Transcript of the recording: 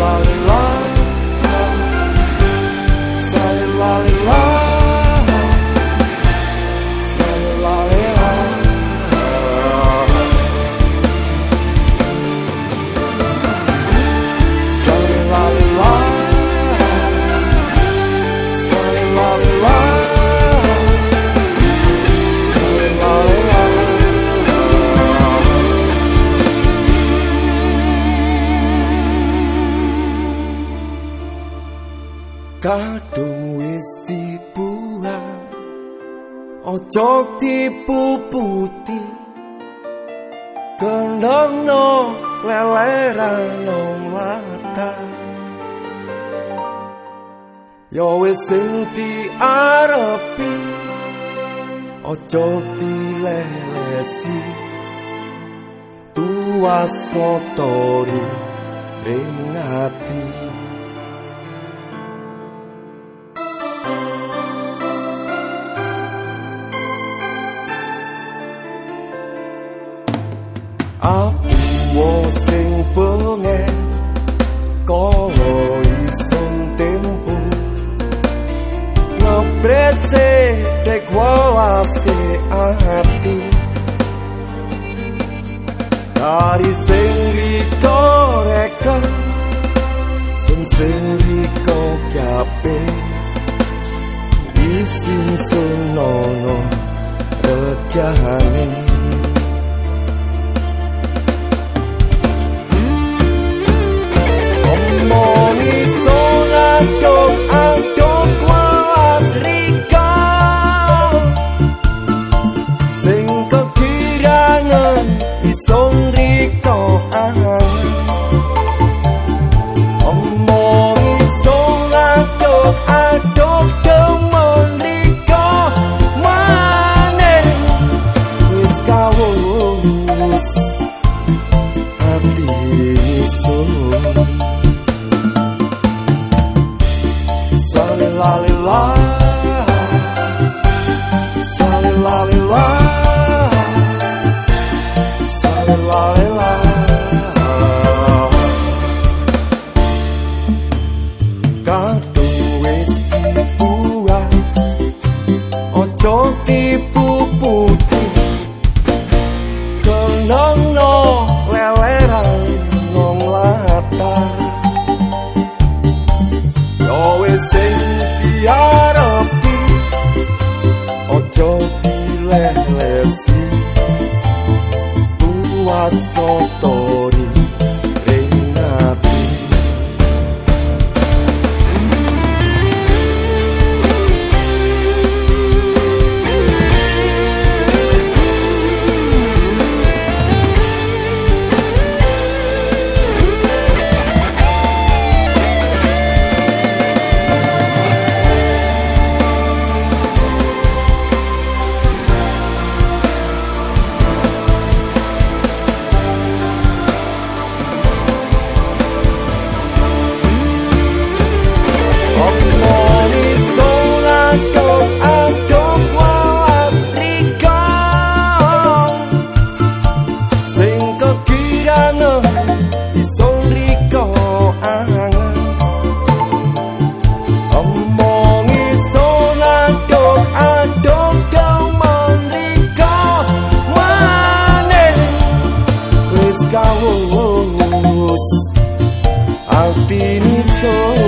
while kadung wis dibuang ojo dipuputi. Kendang no leleran nong lata yo wis sing diarepi ojo dilelesi. Tuas motori ing ati canzone colorisse un tempo no presente quasi a te. Dari senrito reka ecco, sun senrito gape isin sunono regane Jopi Lerlesi Duas notas Pinizón.